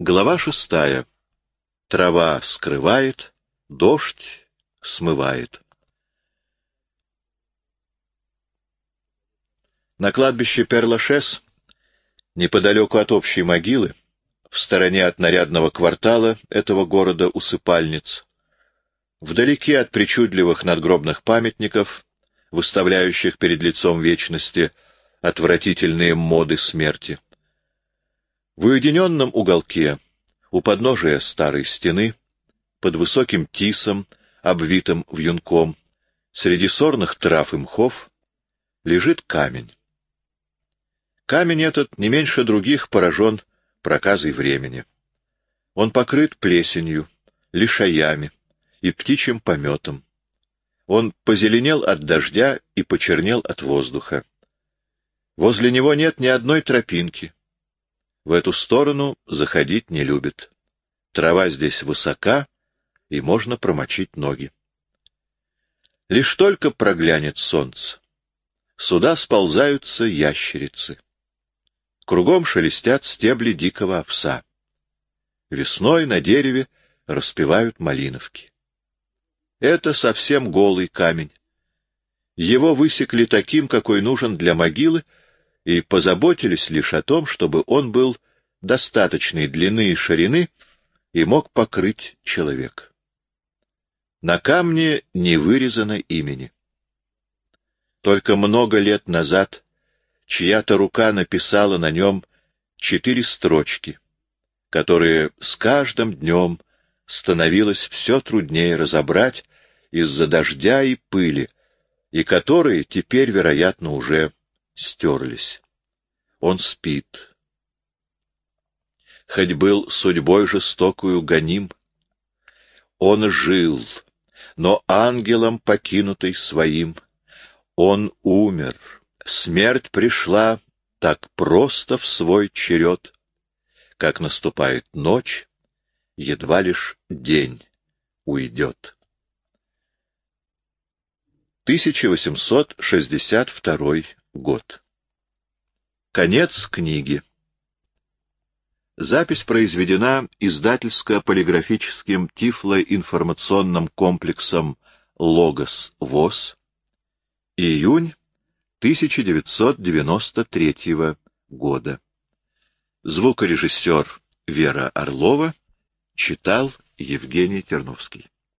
Глава шестая. Трава скрывает, дождь смывает. На кладбище Перлашес, неподалеку от общей могилы, в стороне от нарядного квартала этого города усыпальниц, вдалеке от причудливых надгробных памятников, выставляющих перед лицом вечности отвратительные моды смерти, в уединенном уголке, у подножия старой стены, под высоким тисом, обвитым вьюнком, среди сорных трав и мхов, лежит камень. Камень этот не меньше других поражен проказой времени. Он покрыт плесенью, лишаями и птичьим пометом. Он позеленел от дождя и почернел от воздуха. Возле него нет ни одной тропинки, в эту сторону заходить не любит. Трава здесь высока, и можно промочить ноги. Лишь только проглянет солнце. Сюда сползаются ящерицы. Кругом шелестят стебли дикого овса. Весной на дереве распевают малиновки. Это совсем голый камень. Его высекли таким, какой нужен для могилы, и позаботились лишь о том, чтобы он был достаточной длины и ширины и мог покрыть человека. На камне не вырезано имени. Только много лет назад чья-то рука написала на нем четыре строчки, которые с каждым днем становилось все труднее разобрать из-за дождя и пыли, и которые теперь, вероятно, уже стерлись. Он спит. Хоть был судьбой жестокую гоним, он жил, но ангелом покинутый своим, он умер. Смерть пришла так просто в свой черед, как наступает ночь, едва лишь день уйдет. 1862 год. Конец книги. Запись произведена издательско-полиграфическим тифлоинформационным комплексом «Логос ВОЗ». Июнь 1993 года. Звукорежиссер Вера Орлова читал Евгений Терновский.